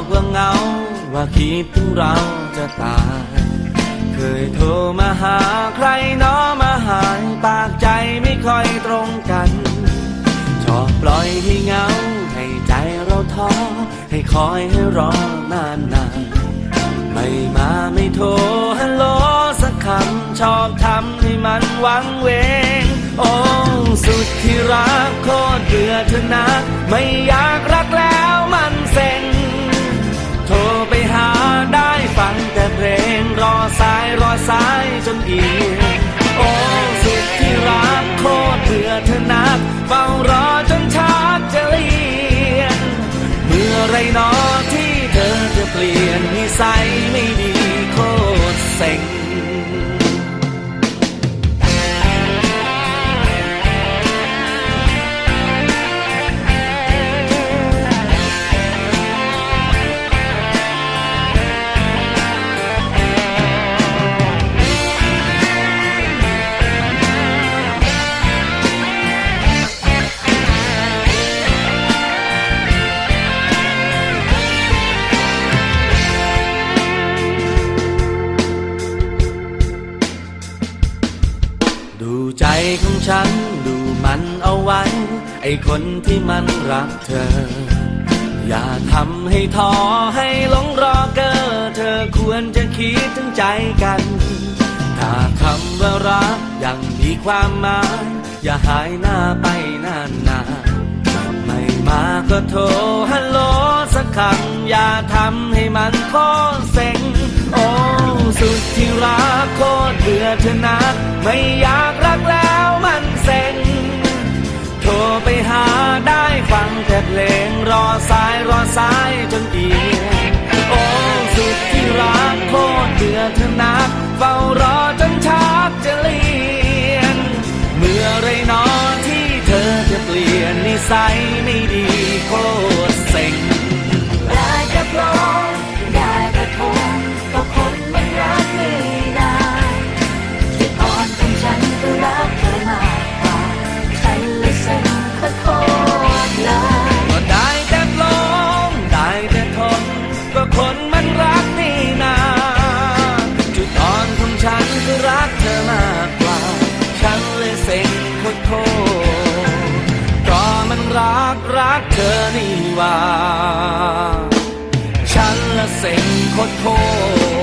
บอกว่าเงา ว่าคิดถึงเราจะตาย เคยโทรมาหาใครน้อมาหายปากใจไม่ค่อยตรงกัน ชอบปล่อยให้เงา ให้ใจเราท้อ ให้คอยให้รอนานนานๆไม่มาไม่โทรฮัลโหลสักคำชอบทำให้มันหวังเวง โอ้สุดที่รักโคตรเบื่อเธอนักไม่อยาก เมื่อไรนอที่เธอจะเปลี่ยนนิสัยไม่ดีโคตรเซ็ง ดูใจของฉันดูมันเอาไว้ ไอคนที่มันรักเธอ อย่าทำให้ท้อให้หลงรอเกอเธอควรจะคิดถึงใจกัน ถ้าคำว่ารักยังมีความหมาย อย่าหายหน้าไปนานนานๆไม่มาก็โทรฮัลโหลสักคำอย่าทำให้มันโคตรเซ็ง เบื่อเธอนักไม่อยากรักแล้วมันเซ็งโทรไปหาได้ฟังแต่เพลงรอสายรอสายจนเอียงโอ้สุดที่รักโคตรเบื่อเธอนักเฝ้ารอจนชักจะเลียน เมื่อไรนอที่เธอจะเปลี่ยนนิสัย กรักเธอนี่ว่า ฉันละเซ็งขอโทษ